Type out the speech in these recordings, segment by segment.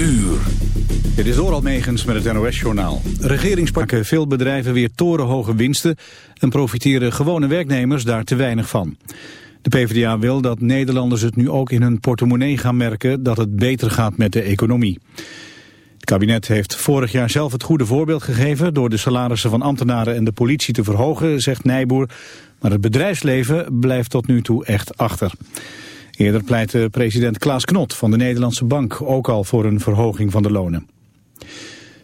uur. Dit is Doral Megens met het NOS-journaal. Regeringspakken veel bedrijven weer torenhoge winsten... en profiteren gewone werknemers daar te weinig van. De PvdA wil dat Nederlanders het nu ook in hun portemonnee gaan merken... dat het beter gaat met de economie. Het kabinet heeft vorig jaar zelf het goede voorbeeld gegeven... door de salarissen van ambtenaren en de politie te verhogen, zegt Nijboer. Maar het bedrijfsleven blijft tot nu toe echt achter. Eerder pleitte president Klaas Knot van de Nederlandse Bank ook al voor een verhoging van de lonen.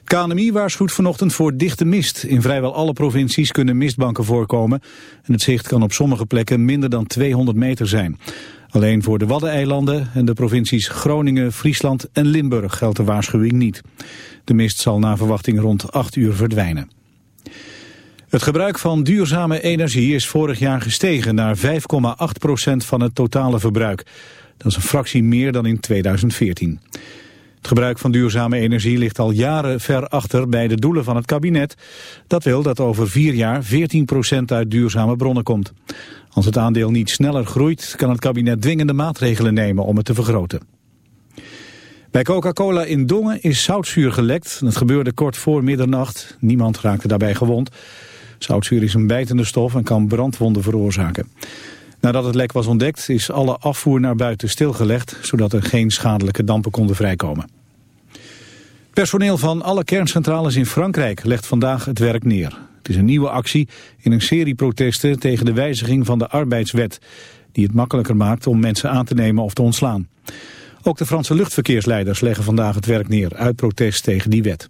KNMI waarschuwt vanochtend voor dichte mist. In vrijwel alle provincies kunnen mistbanken voorkomen. En het zicht kan op sommige plekken minder dan 200 meter zijn. Alleen voor de Waddeneilanden en de provincies Groningen, Friesland en Limburg geldt de waarschuwing niet. De mist zal na verwachting rond 8 uur verdwijnen. Het gebruik van duurzame energie is vorig jaar gestegen naar 5,8% van het totale verbruik. Dat is een fractie meer dan in 2014. Het gebruik van duurzame energie ligt al jaren ver achter bij de doelen van het kabinet. Dat wil dat over vier jaar 14% uit duurzame bronnen komt. Als het aandeel niet sneller groeit, kan het kabinet dwingende maatregelen nemen om het te vergroten. Bij Coca-Cola in Dongen is zoutzuur gelekt. Het gebeurde kort voor middernacht. Niemand raakte daarbij gewond. Zoutzuur is een bijtende stof en kan brandwonden veroorzaken. Nadat het lek was ontdekt is alle afvoer naar buiten stilgelegd... zodat er geen schadelijke dampen konden vrijkomen. Personeel van alle kerncentrales in Frankrijk legt vandaag het werk neer. Het is een nieuwe actie in een serie protesten tegen de wijziging van de arbeidswet... die het makkelijker maakt om mensen aan te nemen of te ontslaan. Ook de Franse luchtverkeersleiders leggen vandaag het werk neer... uit protest tegen die wet.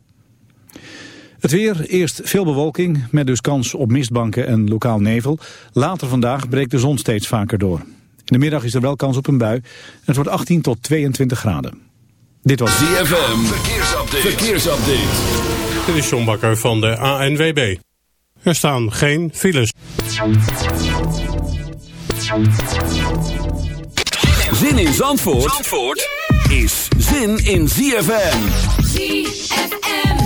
Het weer, eerst veel bewolking, met dus kans op mistbanken en lokaal nevel. Later vandaag breekt de zon steeds vaker door. In de middag is er wel kans op een bui. Het wordt 18 tot 22 graden. Dit was ZFM, verkeersupdate. verkeersupdate. Dit is John Bakker van de ANWB. Er staan geen files. Zin in Zandvoort, Zandvoort? is zin in ZFM. ZFM.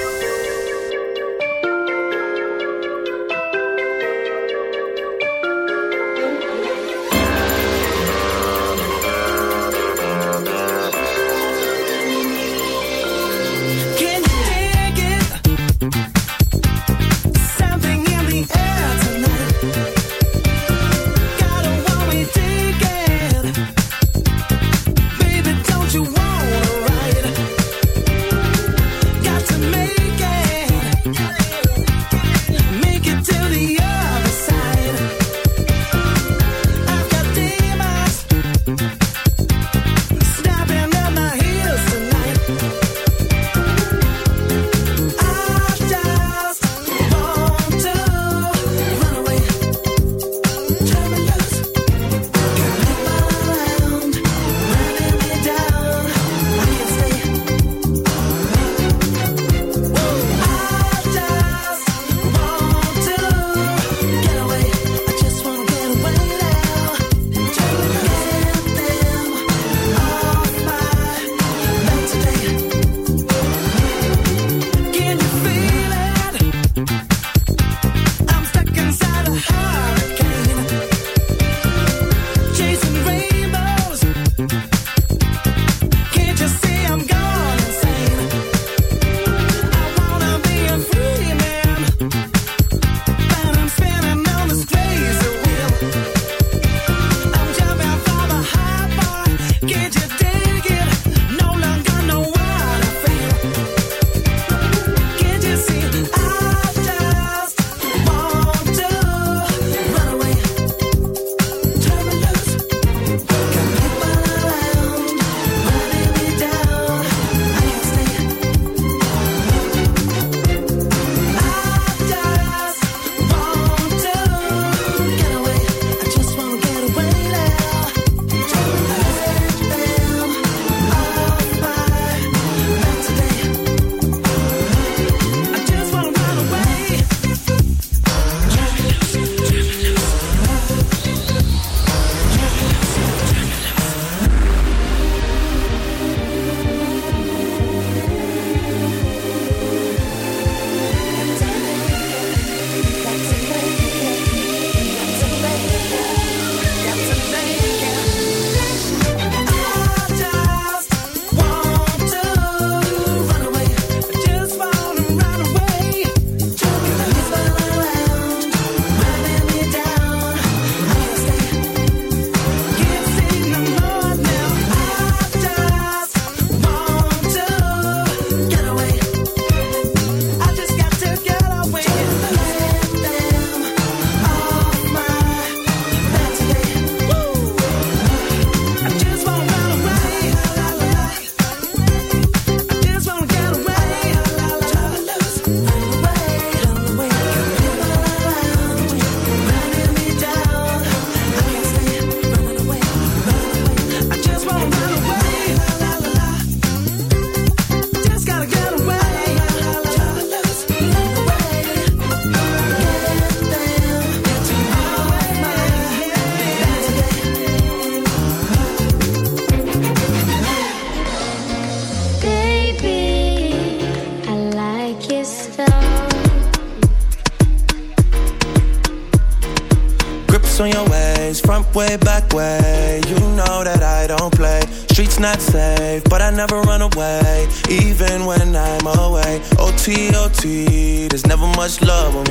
Much love when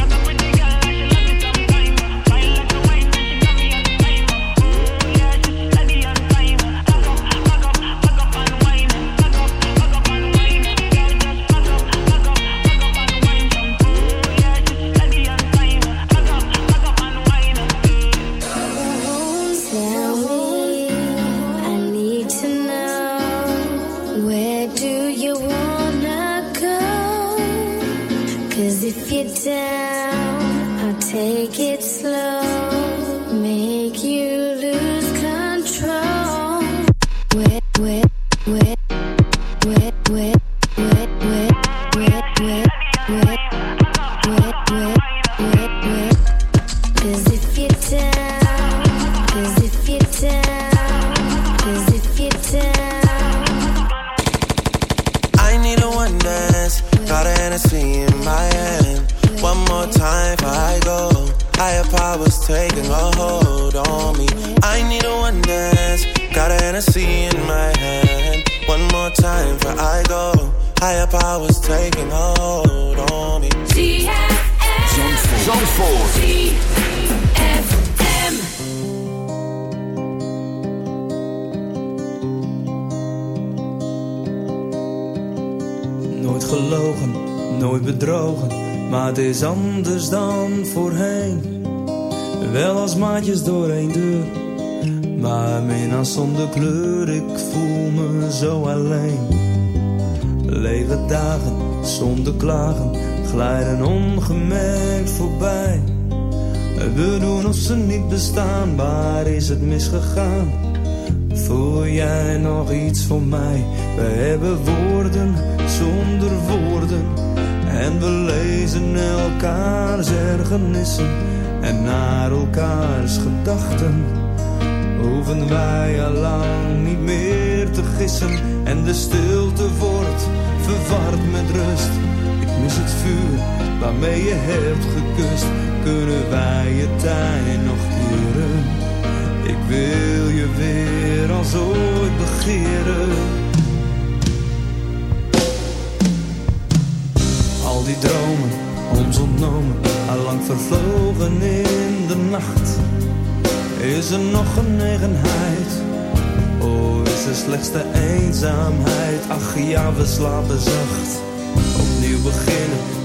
Waar is het misgegaan? Voel jij nog iets voor mij? We hebben woorden zonder woorden. En we lezen elkaars ergernissen en naar elkaars gedachten. Hoeven wij al lang niet meer te gissen. En de stilte wordt verward met rust. Ik mis het vuur waarmee je hebt gekust. Kunnen wij je tijd nog keren? Ik wil je weer als ooit begeren. Al die dromen, ons ontnomen, allang vervlogen in de nacht. Is er nog genegenheid? Oh, is er slechts de eenzaamheid? Ach ja, we slapen zacht. Opnieuw beginnen,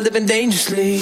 living dangerously.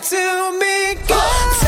To me, girl.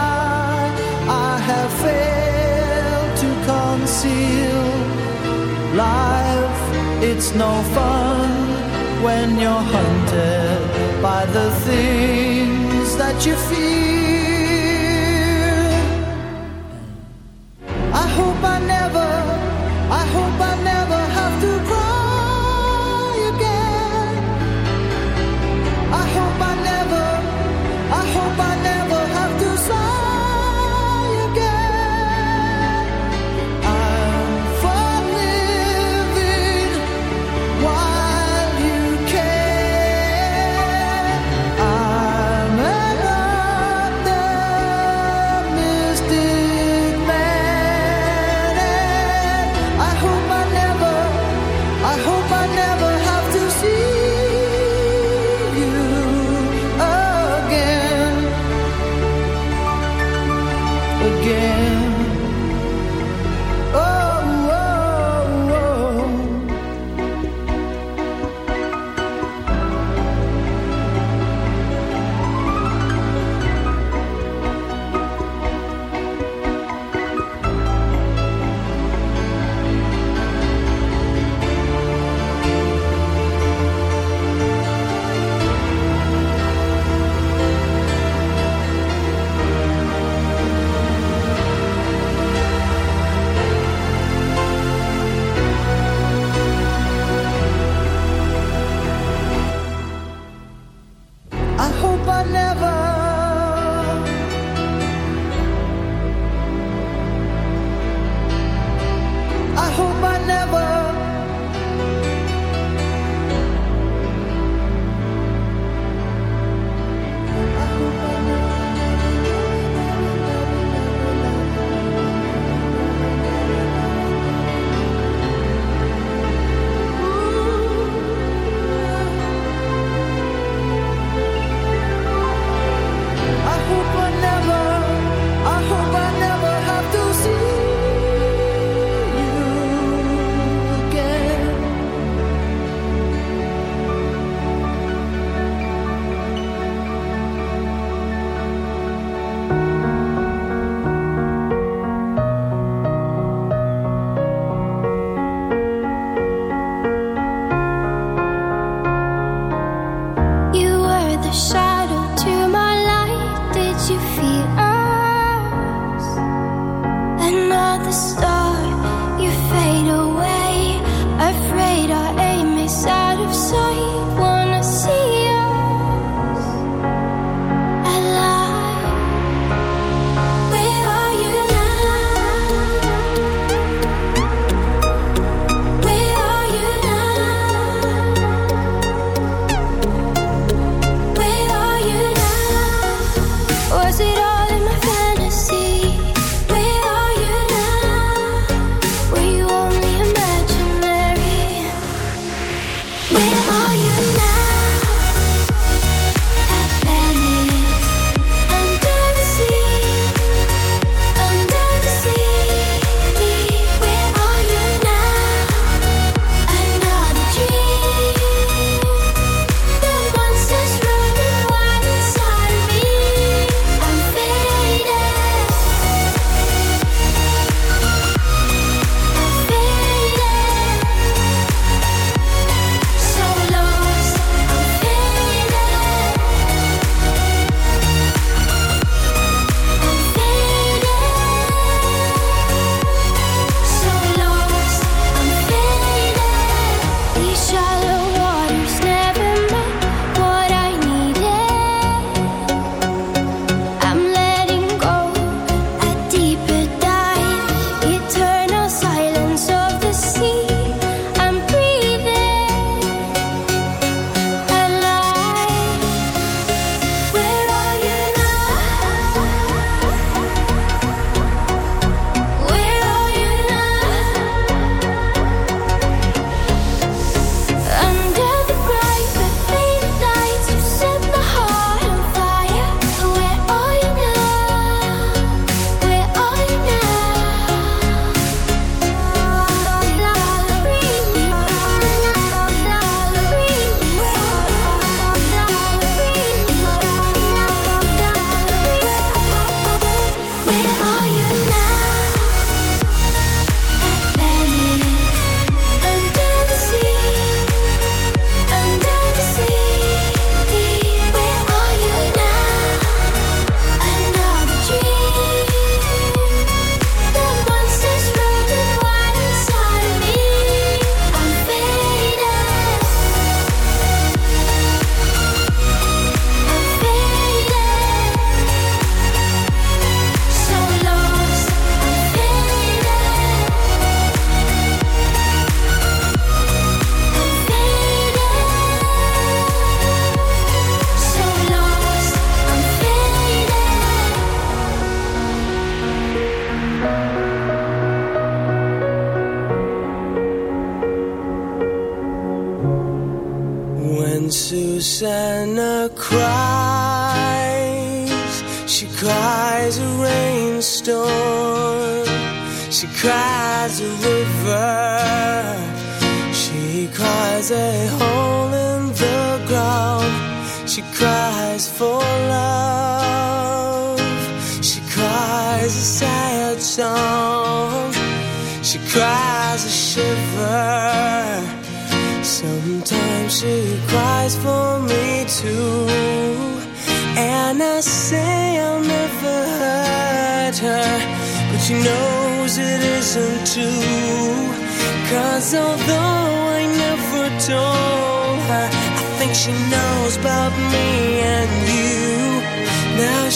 conceal life. It's no fun when you're hunted by the things that you fear. I hope I never.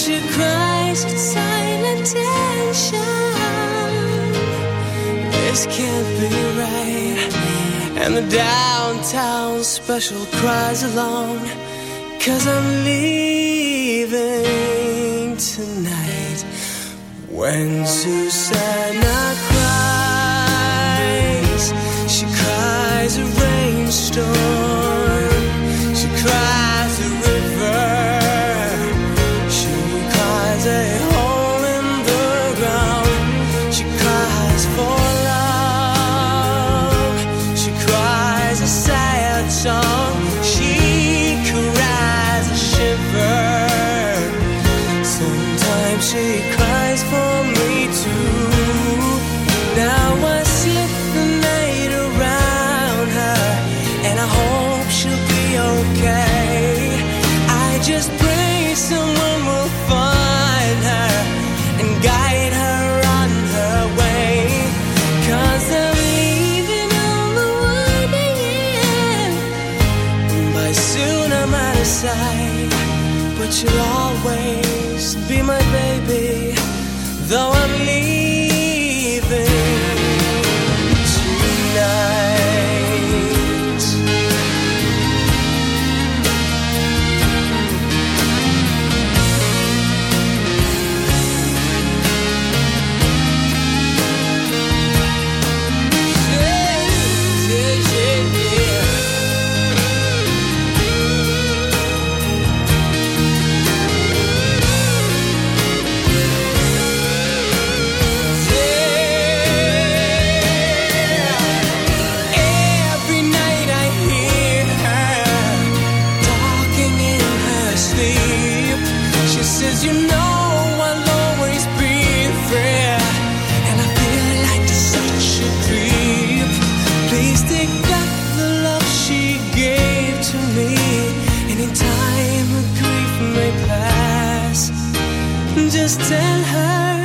she cries in silent tension. This can't be right. And the downtown special cries along. Cause I'm leaving tonight. When Susanna Just tell her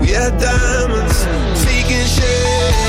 We had diamonds taking shape.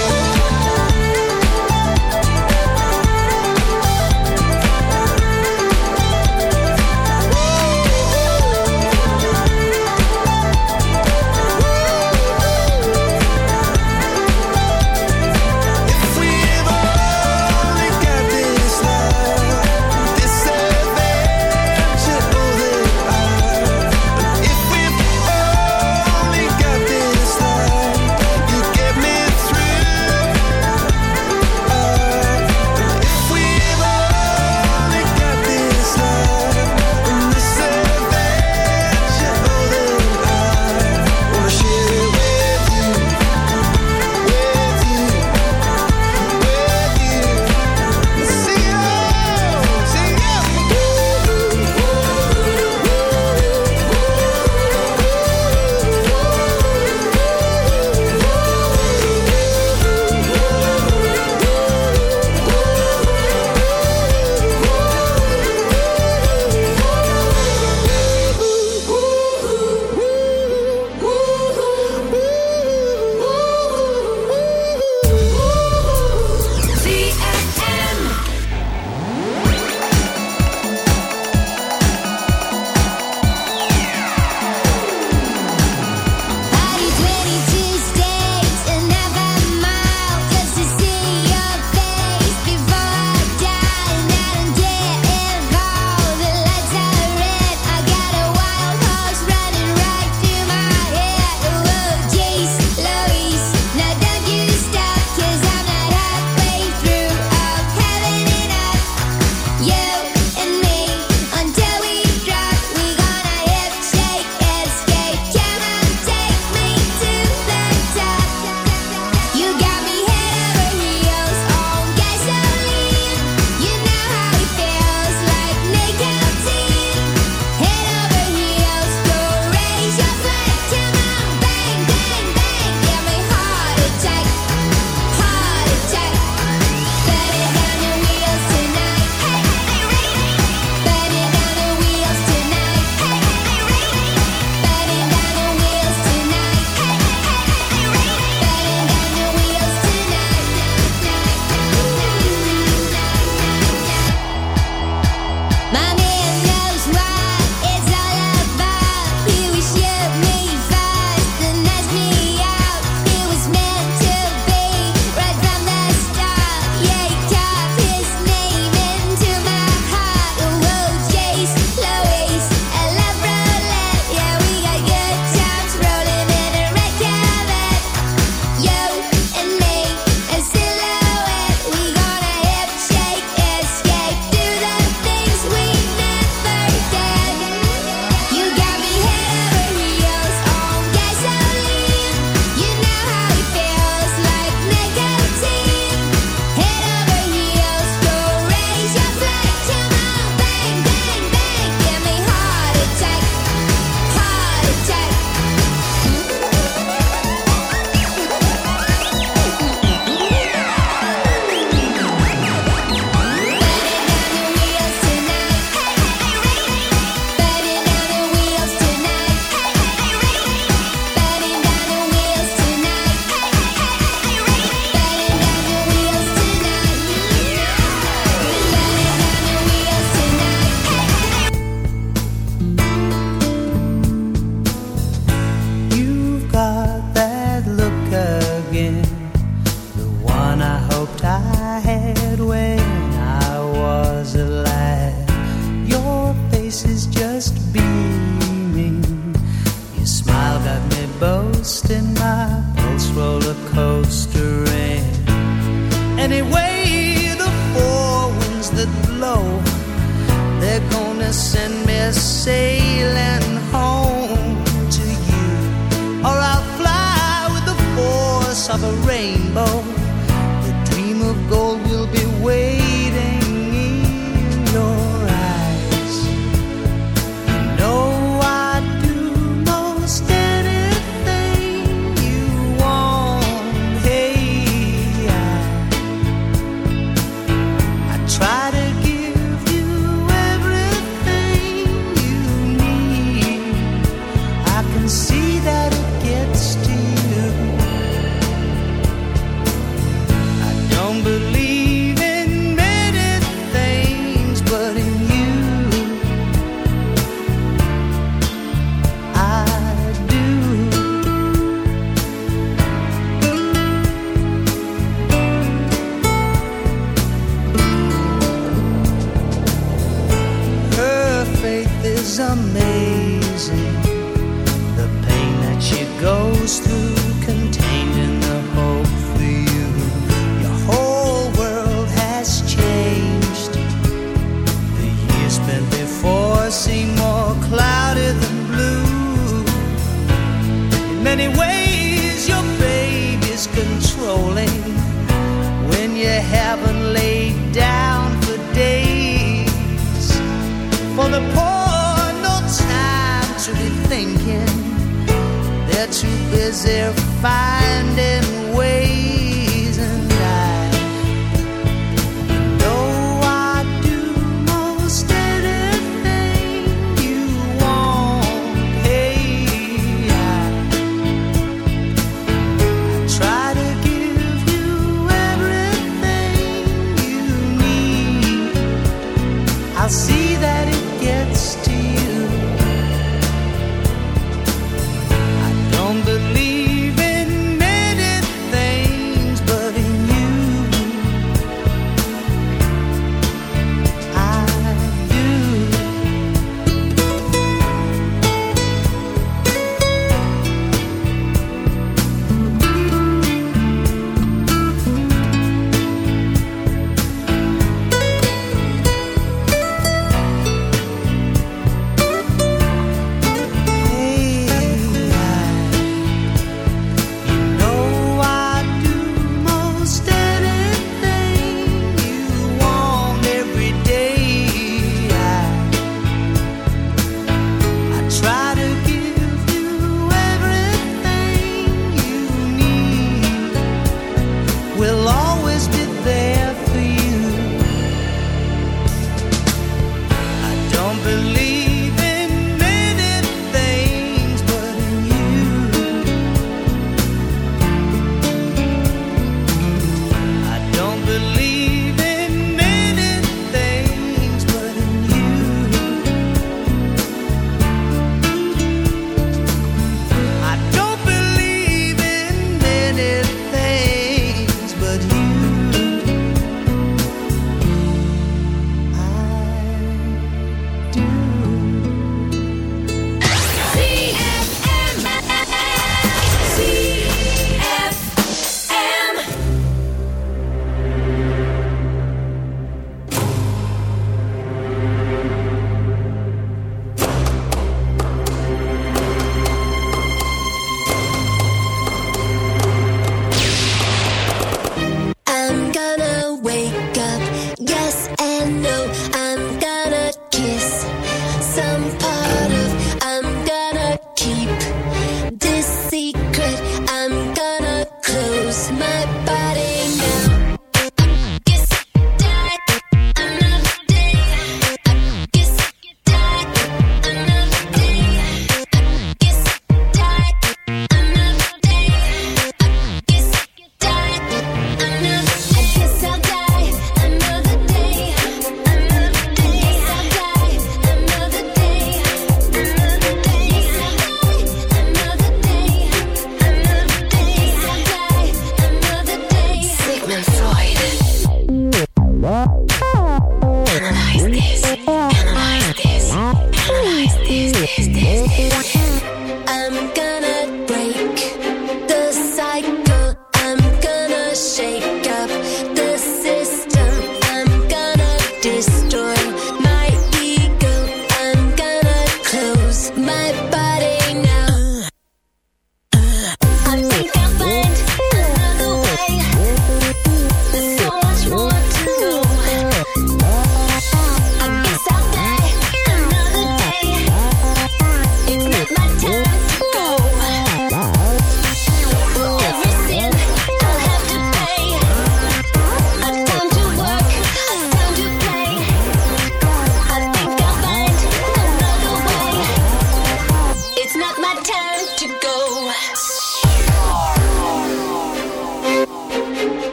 if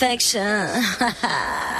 Perfection.